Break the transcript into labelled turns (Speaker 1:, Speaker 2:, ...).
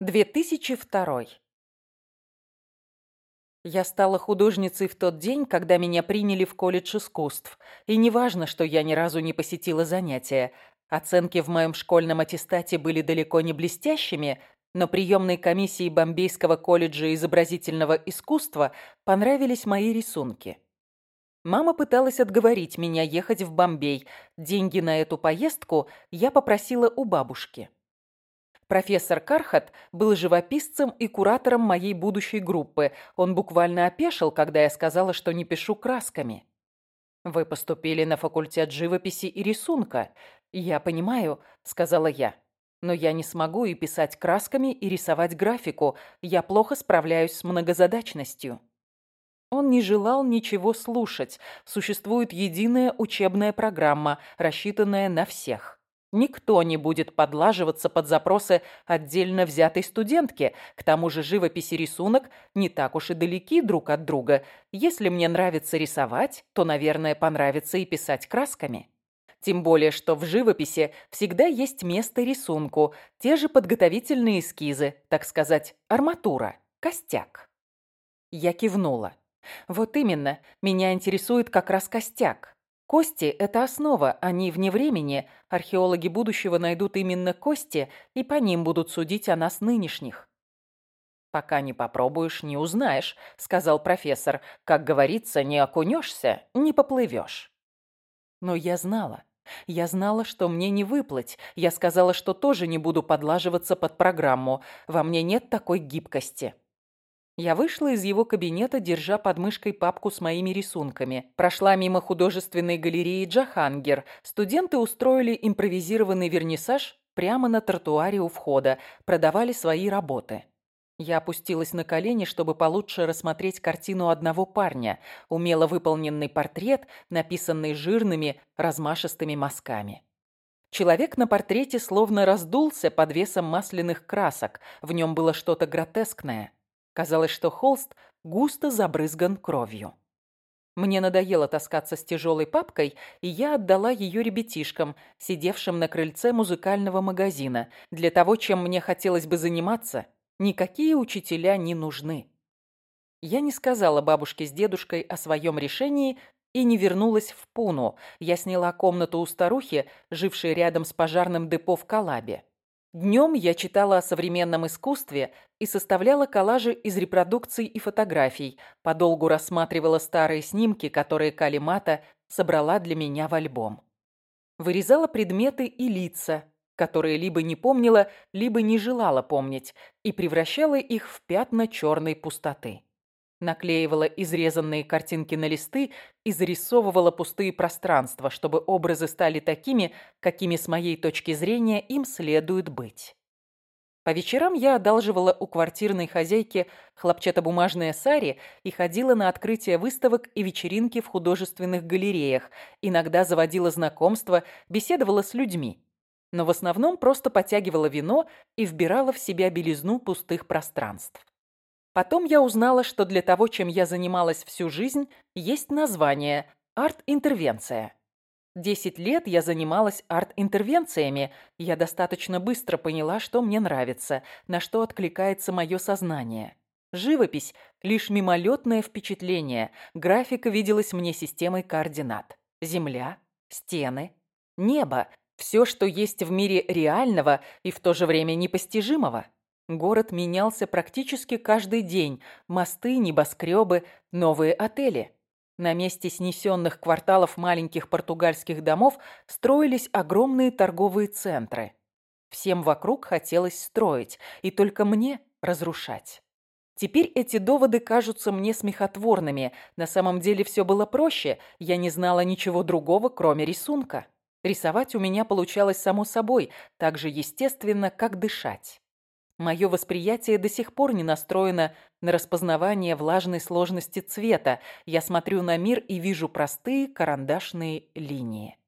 Speaker 1: 2002. Я стала художницей в тот день, когда меня приняли в колледж искусств. И не важно, что я ни разу не посетила занятия. Оценки в моем школьном аттестате были далеко не блестящими, но приемной комиссии Бомбейского колледжа изобразительного искусства понравились мои рисунки. Мама пыталась отговорить меня ехать в Бомбей. Деньги на эту поездку я попросила у бабушки. Профессор Кархат был живописцем и куратором моей будущей группы. Он буквально опешил, когда я сказала, что не пишу красками. «Вы поступили на факультет живописи и рисунка. Я понимаю», — сказала я. «Но я не смогу и писать красками, и рисовать графику. Я плохо справляюсь с многозадачностью». Он не желал ничего слушать. Существует единая учебная программа, рассчитанная на всех. Никто не будет подлаживаться под запросы отдельно взятой студентки. К тому же живопись и рисунок не так уж и далеки друг от друга. Если мне нравится рисовать, то, наверное, понравится и писать красками. Тем более, что в живописи всегда есть место рисунку, те же подготовительные эскизы, так сказать, арматура, костяк. Я кивнула. Вот именно, меня интересует как раз костяк. Кости – это основа, они вне времени. Археологи будущего найдут именно кости, и по ним будут судить о нас нынешних. «Пока не попробуешь, не узнаешь», – сказал профессор. «Как говорится, не окунешься, не поплывешь». Но я знала. Я знала, что мне не выплыть. Я сказала, что тоже не буду подлаживаться под программу. Во мне нет такой гибкости. Я вышла из его кабинета, держа под мышкой папку с моими рисунками. Прошла мимо художественной галереи «Джахангер». Студенты устроили импровизированный вернисаж прямо на тротуаре у входа, продавали свои работы. Я опустилась на колени, чтобы получше рассмотреть картину одного парня, умело выполненный портрет, написанный жирными, размашистыми мазками. Человек на портрете словно раздулся под весом масляных красок, в нем было что-то гротескное. Казалось, что холст густо забрызган кровью. Мне надоело таскаться с тяжелой папкой, и я отдала ее ребятишкам, сидевшим на крыльце музыкального магазина. Для того, чем мне хотелось бы заниматься, никакие учителя не нужны. Я не сказала бабушке с дедушкой о своем решении и не вернулась в Пуну. Я сняла комнату у старухи, жившей рядом с пожарным депо в Калабе. Днем я читала о современном искусстве и составляла коллажи из репродукций и фотографий, подолгу рассматривала старые снимки, которые Калимата собрала для меня в альбом. Вырезала предметы и лица, которые либо не помнила, либо не желала помнить, и превращала их в пятна черной пустоты наклеивала изрезанные картинки на листы и зарисовывала пустые пространства, чтобы образы стали такими, какими с моей точки зрения им следует быть. По вечерам я одалживала у квартирной хозяйки хлопчатобумажные сари и ходила на открытие выставок и вечеринки в художественных галереях, иногда заводила знакомства, беседовала с людьми. Но в основном просто потягивала вино и вбирала в себя белизну пустых пространств. Потом я узнала, что для того, чем я занималась всю жизнь, есть название «арт-интервенция». Десять лет я занималась арт-интервенциями. Я достаточно быстро поняла, что мне нравится, на что откликается мое сознание. Живопись – лишь мимолетное впечатление. Графика виделась мне системой координат. Земля, стены, небо – все, что есть в мире реального и в то же время непостижимого. Город менялся практически каждый день. Мосты, небоскребы, новые отели. На месте снесенных кварталов маленьких португальских домов строились огромные торговые центры. Всем вокруг хотелось строить, и только мне разрушать. Теперь эти доводы кажутся мне смехотворными. На самом деле все было проще. Я не знала ничего другого, кроме рисунка. Рисовать у меня получалось само собой, так же естественно, как дышать. Мое восприятие до сих пор не настроено на распознавание влажной сложности цвета. Я смотрю на мир и вижу простые карандашные линии.